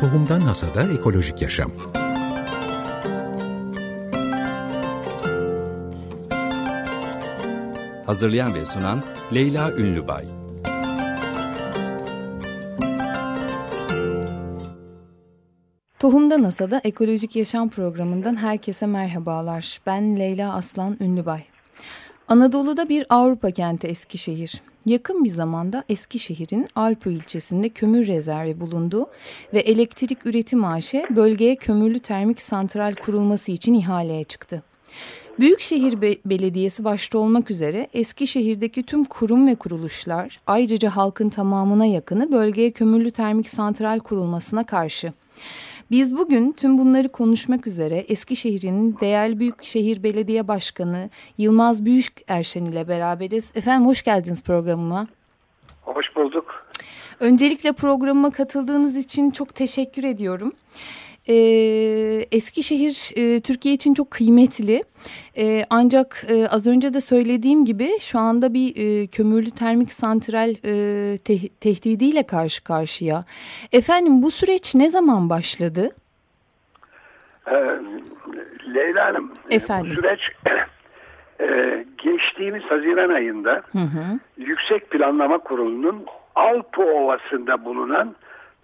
Tohumdan Hasada Ekolojik Yaşam Hazırlayan ve sunan Leyla Ünlübay Tohumda NASA'da Ekolojik Yaşam programından herkese merhabalar. Ben Leyla Aslan Ünlübay. Anadolu'da bir Avrupa kenti Eskişehir. Yakın bir zamanda Eskişehir'in Alpı ilçesinde kömür rezervi bulundu ve elektrik üretim AŞ bölgeye kömürlü termik santral kurulması için ihaleye çıktı. Büyükşehir Be Belediyesi başta olmak üzere Eskişehir'deki tüm kurum ve kuruluşlar ayrıca halkın tamamına yakını bölgeye kömürlü termik santral kurulmasına karşı. Biz bugün tüm bunları konuşmak üzere Eskişehir'in değerli Büyükşehir Belediye Başkanı Yılmaz Büyükerşen ile beraberiz. Efendim hoş geldiniz programıma. Hoş bulduk. Öncelikle programıma katıldığınız için çok teşekkür ediyorum. Ee, Eskişehir e, Türkiye için çok kıymetli. E, ancak e, az önce de söylediğim gibi şu anda bir e, kömürlü termik santral e, te tehdidiyle karşı karşıya. Efendim bu süreç ne zaman başladı? Ee, Leyla Hanım, Efendim? bu süreç e, geçtiğimiz Haziran ayında Hı hı. Yüksek Planlama Kurulu'nun Alpı Ovası'nda bulunan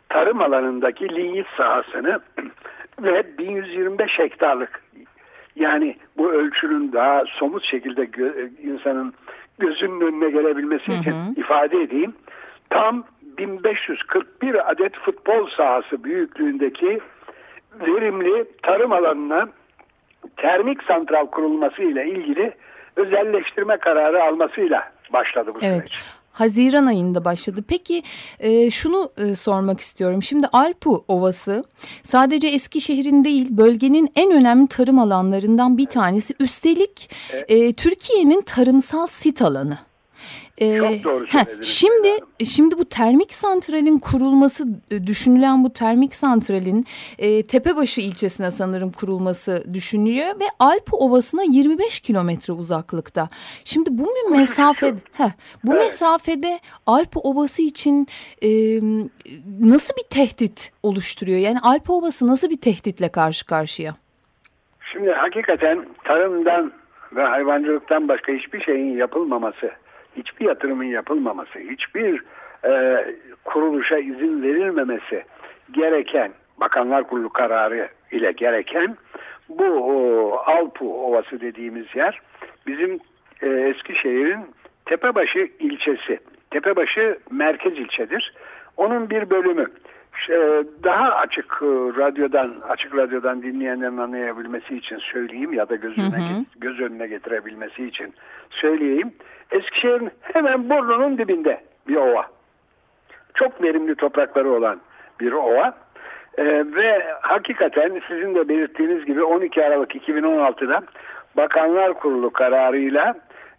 tarım alanındaki linyit sahasını ve 1125 hektarlık yani bu ölçünün daha somut şekilde gö insanın gözünün önüne gelebilmesi Hı hı. için ifade edeyim. Tam 1541 adet futbol sahası büyüklüğündeki verimli tarım alanına termik santral kurulması ile ilgili özelleştirme kararı almasıyla başladı bu Evet. süreç. Haziran ayında başladı. Peki e, şunu e, sormak istiyorum. Şimdi Alpu Ovası sadece Eskişehir'in değil bölgenin en önemli tarım alanlarından bir tanesi. Üstelik e, Türkiye'nin tarımsal sit alanı. E, Çok doğru söylediniz Şimdi şimdi bu termik santralin kurulması e, düşünülen bu termik santralin e, Tepebaşı ilçesine sanırım kurulması düşünülüyor ve Alpı Ovası'na 25 kilometre uzaklıkta. Şimdi bu bir mesafe heh, bu Evet. mesafede Alpı Ovası için e, nasıl bir tehdit oluşturuyor? Yani Alpı Ovası nasıl bir tehditle karşı karşıya? Şimdi hakikaten tarımdan ve hayvancılıktan başka hiçbir şeyin yapılmaması, hiçbir yatırımın yapılmaması, hiçbir e, kuruluşa izin verilmemesi gereken Bakanlar Kurulu kararı ile gereken bu o, Alpu Ovası dediğimiz yer bizim e, Eskişehir'in Tepebaşı ilçesi. Tepebaşı merkez ilçedir. Onun bir bölümü. Ee, daha açık e, radyodan açık radyodan dinleyenlerin anlayabilmesi için söyleyeyim ya da göz önüne, Hı hı. göz önüne getirebilmesi için söyleyeyim. Eskişehir'in hemen burnunun dibinde bir ova. Çok verimli toprakları olan bir ova. Ee, ve hakikaten sizin de belirttiğiniz gibi 12 Aralık 2016'da Bakanlar Kurulu kararıyla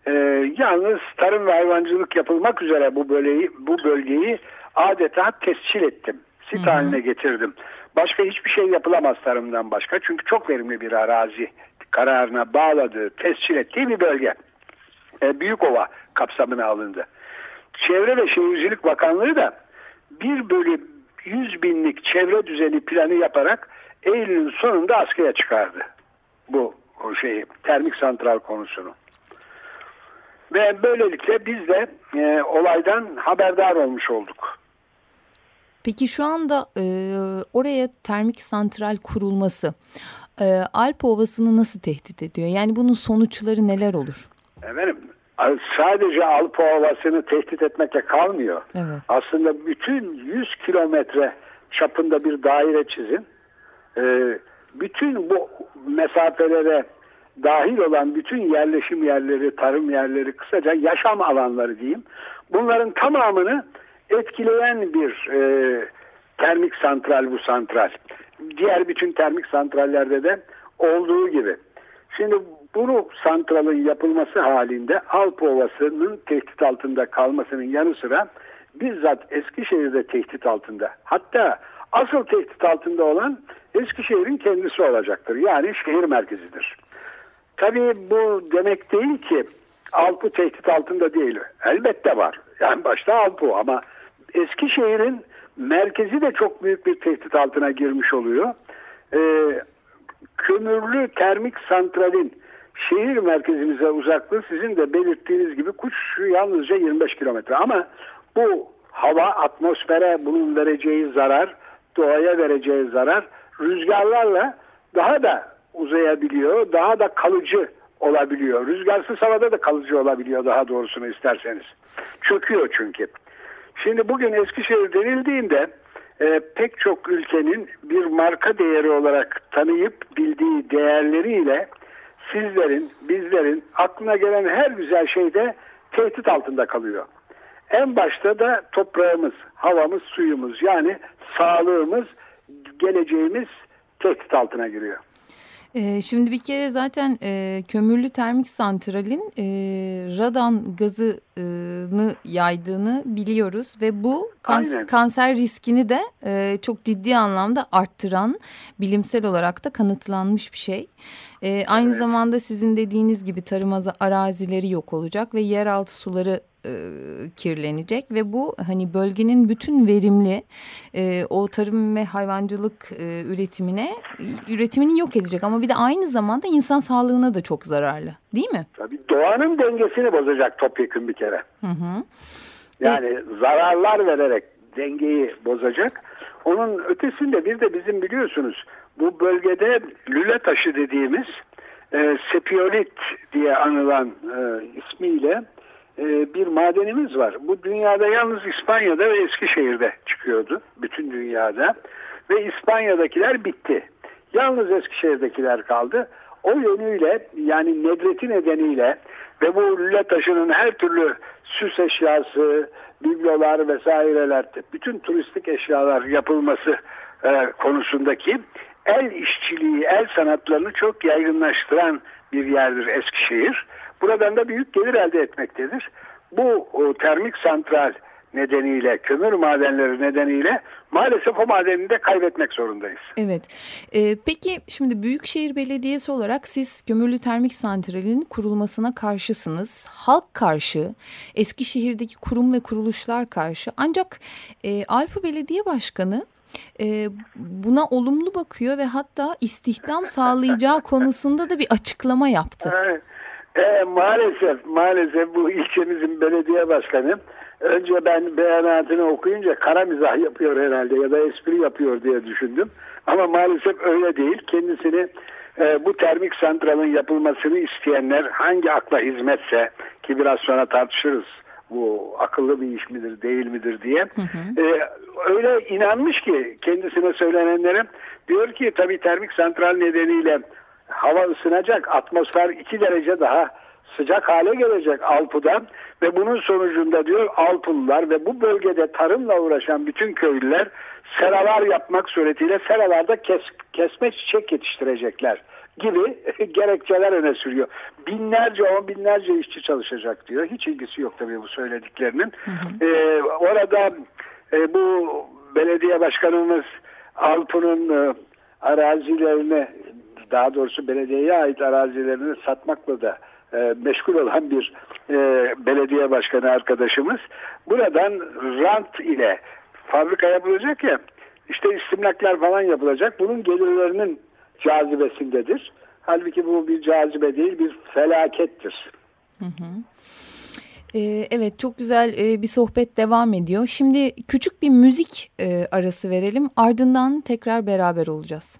e, yalnız tarım ve hayvancılık yapılmak üzere bu bölgeyi, bu bölgeyi adeta tescil ettim. Sit haline getirdim. Başka hiçbir şey yapılamaz tarımdan başka. Çünkü çok verimli bir arazi kararına bağladığı, tescil ettiği bir bölge. E, Büyükova kapsamına alındı. Çevre ve Şehircilik Bakanlığı da 1 bölü 100 binlik çevre düzeni planı yaparak Eylül'ün sonunda askıya çıkardı. Bu o şeyi termik santral konusunu. Ve böylelikle biz de e, olaydan haberdar olmuş olduk. Peki şu anda e, oraya termik santral kurulması e, Alp Ovası'nı nasıl tehdit ediyor? Yani bunun sonuçları neler olur? Efendim sadece Alpa Ovası'nı tehdit etmekle kalmıyor. Evet. Aslında bütün 100 kilometre çapında bir daire çizin. Ee, bütün bu mesafelere dahil olan bütün yerleşim yerleri, tarım yerleri, kısaca yaşam alanları diyeyim. Bunların tamamını etkileyen bir e, termik santral bu santral. Diğer bütün termik santrallerde de olduğu gibi. Şimdi bu santralın yapılması halinde Alp Ovası'nın tehdit altında kalmasının yanı sıra bizzat Eskişehir'de tehdit altında. Hatta asıl tehdit altında olan Eskişehir'in kendisi olacaktır. Yani şehir merkezidir. Tabii bu demek değil ki Alpı tehdit altında değil. Elbette var. Yani başta Alpı ama Eskişehir'in merkezi de çok büyük bir tehdit altına girmiş oluyor. E, kömürlü termik santralin şehir merkezimize uzaklığı sizin de belirttiğiniz gibi Kuşçu yalnızca 25 kilometre. Ama bu hava atmosfere bunun vereceği zarar doğaya vereceği zarar rüzgarlarla daha da uzayabiliyor daha da kalıcı olabiliyor. Rüzgarsız havada da kalıcı olabiliyor daha doğrusunu isterseniz. Çöküyor çünkü şimdi bugün Eskişehir denildiğinde e, pek çok ülkenin bir marka değeri olarak tanıyıp bildiği değerleriyle sizlerin, bizlerin aklına gelen her güzel şey de tehdit altında kalıyor. En başta da toprağımız, havamız, suyumuz yani sağlığımız, geleceğimiz tehdit altına giriyor. Ee, şimdi bir kere zaten e, kömürlü termik santralin e, radan gazını yaydığını biliyoruz ve bu kans kanser riskini de e, çok ciddi anlamda arttıran bilimsel olarak da kanıtlanmış bir şey. E, aynı evet. zamanda sizin dediğiniz gibi tarım arazileri yok olacak ve yeraltı suları e, kirlenecek ve bu hani bölgenin bütün verimli e, o tarım ve hayvancılık e, üretimine üretimini yok edecek ama bir de aynı zamanda insan sağlığına da çok zararlı değil mi? Tabii doğanın dengesini bozacak topyekun bir kere. Hı hı. Yani e, zararlar vererek dengeyi bozacak. Onun ötesinde bir de bizim biliyorsunuz bu bölgede lüle taşı dediğimiz e, sepiolit diye anılan e, ismiyle e, bir madenimiz var. Bu dünyada yalnız İspanya'da ve Eskişehir'de çıkıyordu. Bütün dünyada. Ve İspanya'dakiler bitti. Yalnız Eskişehir'dekiler kaldı. O yönüyle yani nedreti nedeniyle ve bu lüle taşının her türlü süs eşyası, biblolar vesaireler, bütün turistik eşyalar yapılması e, konusundaki el işçiliği, el sanatlarını çok yaygınlaştıran bir yerdir Eskişehir. Buradan da büyük gelir elde etmektedir. Bu o, termik santral nedeniyle, kömür madenleri nedeniyle maalesef o madenini de kaybetmek zorundayız. Evet. Ee, peki şimdi Büyükşehir Belediyesi olarak siz kömürlü termik santralinin kurulmasına karşısınız. Halk karşı, Eskişehir'deki kurum ve kuruluşlar karşı. Ancak e, Alpı Belediye Başkanı e, buna olumlu bakıyor ve hatta istihdam sağlayacağı konusunda da bir açıklama yaptı. Evet. E, maalesef maalesef bu ilçemizin belediye başkanı önce ben beyanatını okuyunca kara mizah yapıyor herhalde ya da espri yapıyor diye düşündüm. Ama maalesef öyle değil. Kendisini e, bu termik santralın yapılmasını isteyenler hangi akla hizmetse ki biraz sonra tartışırız bu akıllı bir iş midir değil midir diye hı hı. E, öyle inanmış ki kendisine söylenenlere diyor ki tabii termik santral nedeniyle hava ısınacak atmosfer 2 derece daha sıcak hale gelecek Alpu'dan ve bunun sonucunda diyor Alpulular ve bu bölgede tarımla uğraşan bütün köylüler seralar yapmak suretiyle seralarda kes, kesme çiçek yetiştirecekler gibi gerekçeler öne sürüyor. Binlerce on binlerce işçi çalışacak diyor. Hiç ilgisi yok tabii bu söylediklerinin. Hı hı. Ee, orada e, bu belediye başkanımız Alp'ın e, arazilerini daha doğrusu belediyeye ait arazilerini satmakla da e, meşgul olan bir e, belediye başkanı arkadaşımız buradan rant ile fabrika yapılacak ya işte istimlaklar falan yapılacak. Bunun gelirlerinin cazibesindedir. Halbuki bu bir cazibe değil bir felakettir. Hı hı. Ee, evet çok güzel e, bir sohbet devam ediyor. Şimdi küçük bir müzik e, arası verelim ardından tekrar beraber olacağız.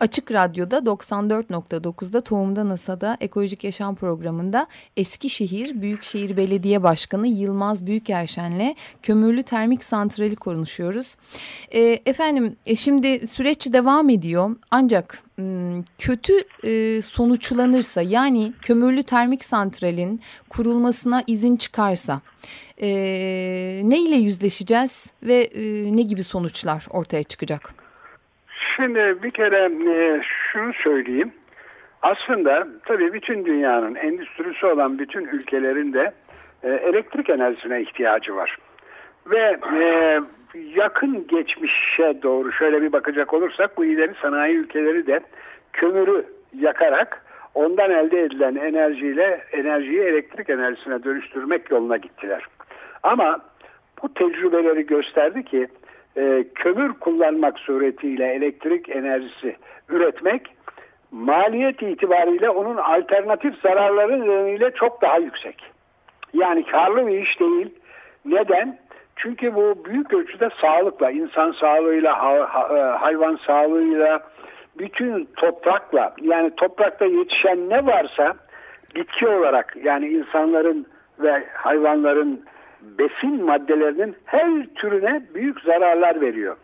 Açık Radyo'da 94.9'da Tohumda NASA'da Ekolojik Yaşam programında Eskişehir Büyükşehir Belediye Başkanı Yılmaz Büyükerşen'le kömürlü termik santrali konuşuyoruz. E, efendim e, şimdi süreç devam ediyor ancak kötü e, sonuçlanırsa yani kömürlü termik santralin kurulmasına izin çıkarsa e, ne ile yüzleşeceğiz ve e, ne gibi sonuçlar ortaya çıkacak? Şimdi bir kere e, şunu söyleyeyim. Aslında tabii bütün dünyanın endüstrisi olan bütün ülkelerin de e, elektrik enerjisine ihtiyacı var. Ve e, yakın geçmişe doğru şöyle bir bakacak olursak bu ileri sanayi ülkeleri de kömürü yakarak ondan elde edilen enerjiyle enerjiyi elektrik enerjisine dönüştürmek yoluna gittiler. Ama bu tecrübeleri gösterdi ki e, kömür kullanmak suretiyle elektrik enerjisi üretmek maliyet itibariyle onun alternatif zararları nedeniyle çok daha yüksek. Yani karlı bir iş değil. Neden? Çünkü bu büyük ölçüde sağlıkla, insan sağlığıyla, e, hayvan sağlığıyla, bütün toprakla, yani toprakta yetişen ne varsa bitki olarak yani insanların ve hayvanların besin maddelerinin her türüne büyük zararlar veriyor.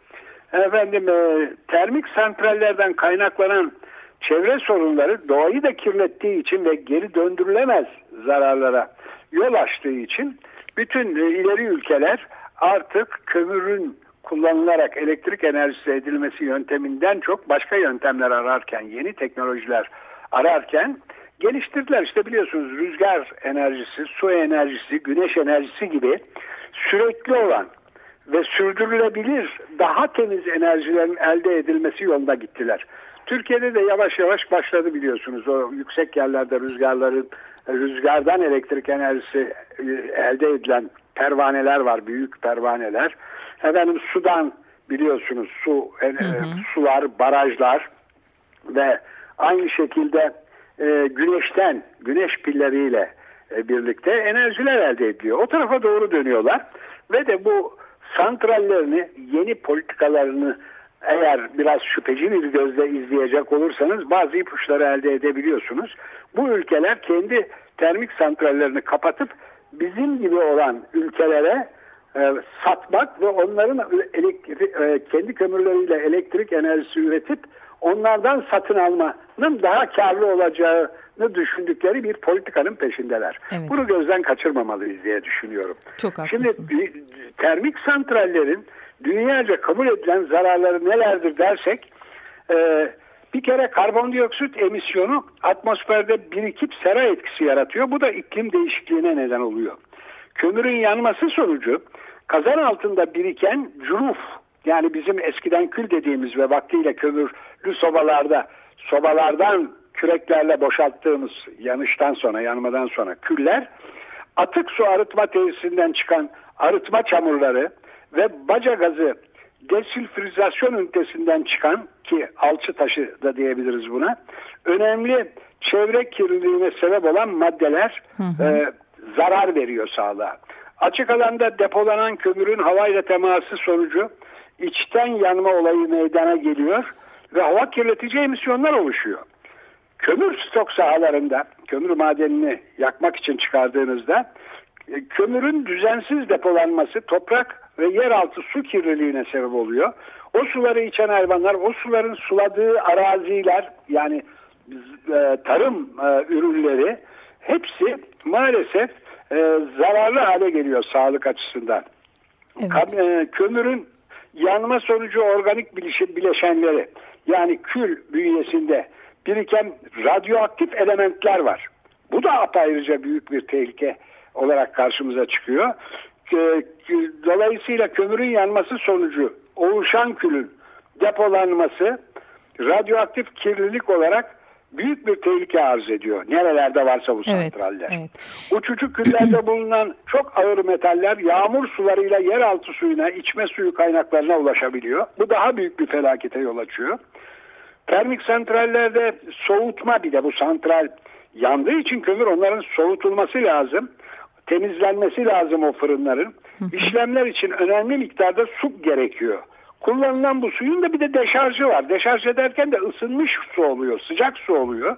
Efendim e, termik santrallerden kaynaklanan çevre sorunları doğayı da kirlettiği için ve geri döndürülemez zararlara yol açtığı için bütün e, ileri ülkeler artık kömürün kullanılarak elektrik enerjisi edilmesi yönteminden çok başka yöntemler ararken, yeni teknolojiler ararken geliştirdiler. İşte biliyorsunuz rüzgar enerjisi, su enerjisi, güneş enerjisi gibi sürekli olan ve sürdürülebilir daha temiz enerjilerin elde edilmesi yolunda gittiler. Türkiye'de de yavaş yavaş başladı biliyorsunuz. O yüksek yerlerde rüzgarların rüzgardan elektrik enerjisi e, elde edilen pervaneler var, büyük pervaneler. Efendim sudan biliyorsunuz su e, hı hı. sular, barajlar ve aynı şekilde e, güneşten, güneş pilleriyle e, birlikte enerjiler elde ediliyor. O tarafa doğru dönüyorlar ve de bu santrallerini, yeni politikalarını eğer biraz şüpheci bir gözle izleyecek olursanız bazı ipuçları elde edebiliyorsunuz. Bu ülkeler kendi termik santrallerini kapatıp bizim gibi olan ülkelere e, satmak ve onların elektrik, e, kendi kömürleriyle elektrik enerjisi üretip onlardan satın almanın daha karlı olacağını düşündükleri bir politikanın peşindeler. Evet. Bunu gözden kaçırmamalıyız diye düşünüyorum. Çok Şimdi termik santrallerin dünyaca kabul edilen zararları nelerdir dersek e, bir kere karbondioksit emisyonu atmosferde birikip sera etkisi yaratıyor. Bu da iklim değişikliğine neden oluyor. Kömürün yanması sonucu kazan altında biriken cüruf yani bizim eskiden kül dediğimiz ve vaktiyle kömürlü sobalarda sobalardan küreklerle boşalttığımız yanıştan sonra yanmadan sonra küller atık su arıtma tesisinden çıkan arıtma çamurları ve baca gazı desülfürizasyon ünitesinden çıkan ki alçı taşı da diyebiliriz buna önemli çevre kirliliğine sebep olan maddeler hı hı. E, zarar veriyor sağlığa. Açık alanda depolanan kömürün havayla teması sonucu içten yanma olayı meydana geliyor ve hava kirletici emisyonlar oluşuyor. Kömür stok sahalarında kömür madenini yakmak için çıkardığınızda e, kömürün düzensiz depolanması toprak ve yeraltı su kirliliğine sebep oluyor. O suları içen hayvanlar, o suların suladığı araziler yani e, tarım e, ürünleri hepsi maalesef zararlı hale geliyor sağlık açısından. Evet. Kömürün yanma sonucu organik bileşenleri yani kül bünyesinde biriken radyoaktif elementler var. Bu da apayrıca büyük bir tehlike olarak karşımıza çıkıyor. Dolayısıyla kömürün yanması sonucu oluşan külün depolanması radyoaktif kirlilik olarak büyük bir tehlike arz ediyor. Nerelerde varsa bu evet, santraller. Evet. Uçucu küllerde bulunan çok ağır metaller yağmur sularıyla yeraltı suyuna, içme suyu kaynaklarına ulaşabiliyor. Bu daha büyük bir felakete yol açıyor. Termik santrallerde soğutma bir de bu santral yandığı için kömür onların soğutulması lazım. Temizlenmesi lazım o fırınların. İşlemler için önemli miktarda su gerekiyor. Kullanılan bu suyun da bir de deşarjı var. Deşarj ederken de ısınmış su oluyor, sıcak su oluyor.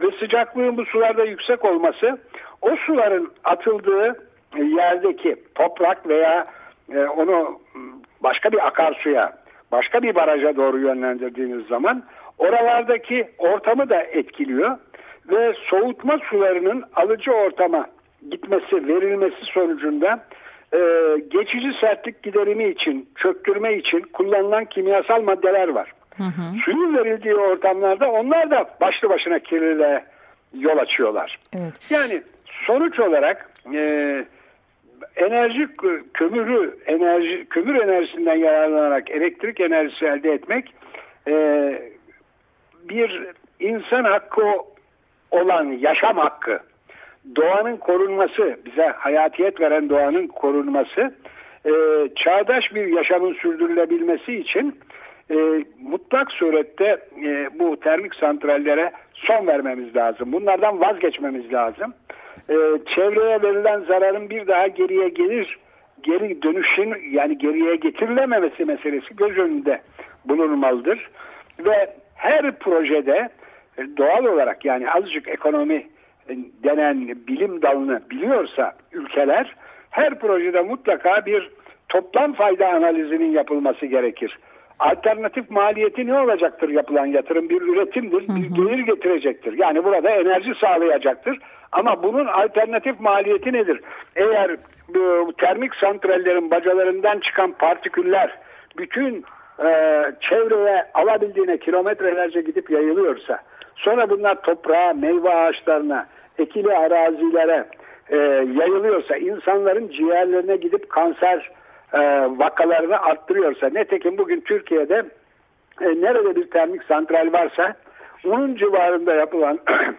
Ve sıcaklığın bu sularda yüksek olması o suların atıldığı yerdeki toprak veya e, onu başka bir akarsuya, başka bir baraja doğru yönlendirdiğiniz zaman oralardaki ortamı da etkiliyor ve soğutma sularının alıcı ortama gitmesi, verilmesi sonucunda e, geçici sertlik giderimi için, çöktürme için kullanılan kimyasal maddeler var. Hı hı. Suyun verildiği ortamlarda onlar da başlı başına kirliliğe yol açıyorlar. Evet. Yani sonuç olarak e, enerji kömürü enerji kömür enerjisinden yararlanarak elektrik enerjisi elde etmek e, bir insan hakkı olan yaşam hakkı doğanın korunması, bize hayatiyet veren doğanın korunması, e, çağdaş bir yaşamın sürdürülebilmesi için e, mutlak surette e, bu termik santrallere son vermemiz lazım. Bunlardan vazgeçmemiz lazım. E, çevreye verilen zararın bir daha geriye gelir, geri dönüşün yani geriye getirilememesi meselesi göz önünde bulunmalıdır. Ve her projede e, doğal olarak yani azıcık ekonomi denen bilim dalını biliyorsa ülkeler her projede mutlaka bir toplam fayda analizinin yapılması gerekir. Alternatif maliyeti ne olacaktır yapılan yatırım? Bir üretimdir, bir gelir getirecektir. Yani burada enerji sağlayacaktır. Ama bunun alternatif maliyeti nedir? Eğer bu termik santrallerin bacalarından çıkan partiküller bütün e, çevreye alabildiğine kilometrelerce gidip yayılıyorsa sonra bunlar toprağa, meyve ağaçlarına, ekili arazilere e, yayılıyorsa insanların ciğerlerine gidip kanser e, vakalarını arttırıyorsa netekim bugün Türkiye'de e, nerede bir termik santral varsa onun civarında yapılan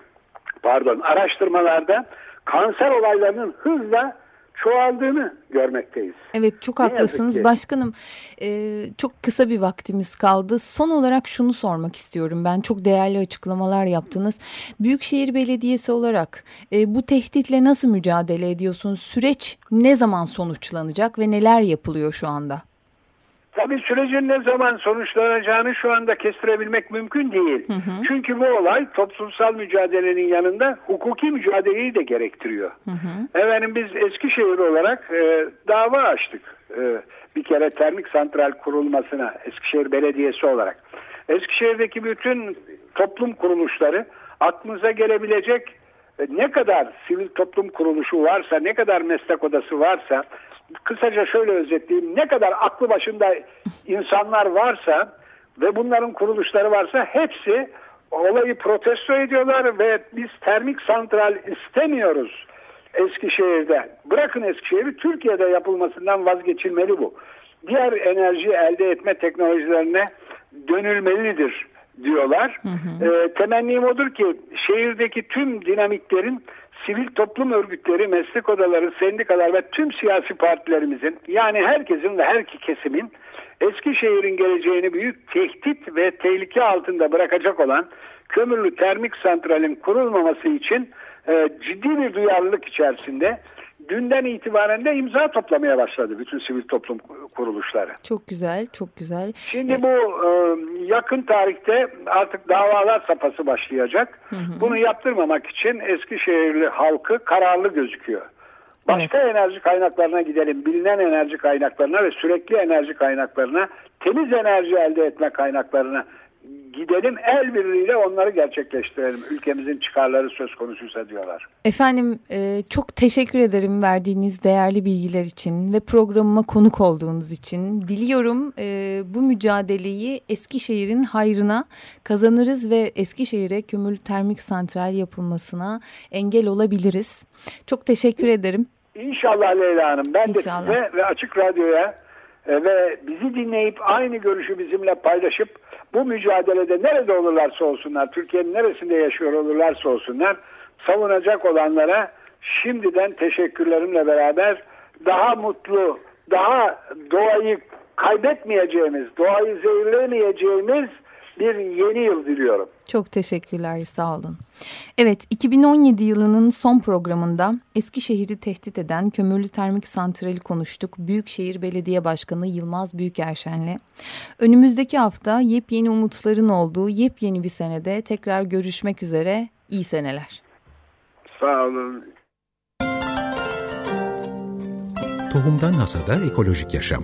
pardon araştırmalarda kanser olaylarının hızla çoğaldığını görmekteyiz. Evet çok haklısınız başkanım. E, çok kısa bir vaktimiz kaldı. Son olarak şunu sormak istiyorum ben. Çok değerli açıklamalar yaptınız. Büyükşehir Belediyesi olarak e, bu tehditle nasıl mücadele ediyorsunuz? Süreç ne zaman sonuçlanacak ve neler yapılıyor şu anda? Tabii sürecin ne zaman sonuçlanacağını şu anda kestirebilmek mümkün değil. Hı hı. Çünkü bu olay toplumsal mücadelenin yanında hukuki mücadeleyi de gerektiriyor. Hı hı. Efendim biz Eskişehir olarak e, dava açtık. E, bir kere termik santral kurulmasına Eskişehir Belediyesi olarak. Eskişehir'deki bütün toplum kuruluşları aklınıza gelebilecek e, ne kadar sivil toplum kuruluşu varsa, ne kadar meslek odası varsa kısaca şöyle özetleyeyim. Ne kadar aklı başında insanlar varsa ve bunların kuruluşları varsa hepsi olayı protesto ediyorlar ve biz termik santral istemiyoruz Eskişehir'de. Bırakın Eskişehir'i Türkiye'de yapılmasından vazgeçilmeli bu. Diğer enerji elde etme teknolojilerine dönülmelidir diyorlar. Hı hı. E, temennim odur ki şehirdeki tüm dinamiklerin sivil toplum örgütleri, meslek odaları, sendikalar ve tüm siyasi partilerimizin yani herkesin ve her kesimin Eskişehir'in geleceğini büyük tehdit ve tehlike altında bırakacak olan kömürlü termik santralin kurulmaması için e, ciddi bir duyarlılık içerisinde dünden itibaren de imza toplamaya başladı bütün sivil toplum kuruluşları. Çok güzel, çok güzel. Şimdi bu e, yakın tarihte artık davalar sapası başlayacak. Hı hı. Bunu yaptırmamak için Eskişehirli halkı kararlı gözüküyor. Başka evet. enerji kaynaklarına gidelim, bilinen enerji kaynaklarına ve sürekli enerji kaynaklarına, temiz enerji elde etme kaynaklarına gidelim el birliğiyle onları gerçekleştirelim. Ülkemizin çıkarları söz konusuysa diyorlar. Efendim e, çok teşekkür ederim verdiğiniz değerli bilgiler için ve programıma konuk olduğunuz için. Diliyorum e, bu mücadeleyi Eskişehir'in hayrına kazanırız ve Eskişehir'e kömürlü termik santral yapılmasına engel olabiliriz. Çok teşekkür ederim. İnşallah Leyla Hanım. Ben İnşallah. de size ve Açık Radyo'ya ve bizi dinleyip aynı görüşü bizimle paylaşıp bu mücadelede nerede olurlarsa olsunlar, Türkiye'nin neresinde yaşıyor olurlarsa olsunlar, savunacak olanlara şimdiden teşekkürlerimle beraber daha mutlu, daha doğayı kaybetmeyeceğimiz, doğayı zehirlemeyeceğimiz bir yeni yıl diliyorum. Çok teşekkürler sağ olun. Evet 2017 yılının son programında Eskişehir'i tehdit eden kömürlü termik santrali konuştuk. Büyükşehir Belediye Başkanı Yılmaz Büyükerşen'le. Önümüzdeki hafta yepyeni umutların olduğu yepyeni bir senede tekrar görüşmek üzere. İyi seneler. Sağ olun. Tohumdan Hasada Ekolojik Yaşam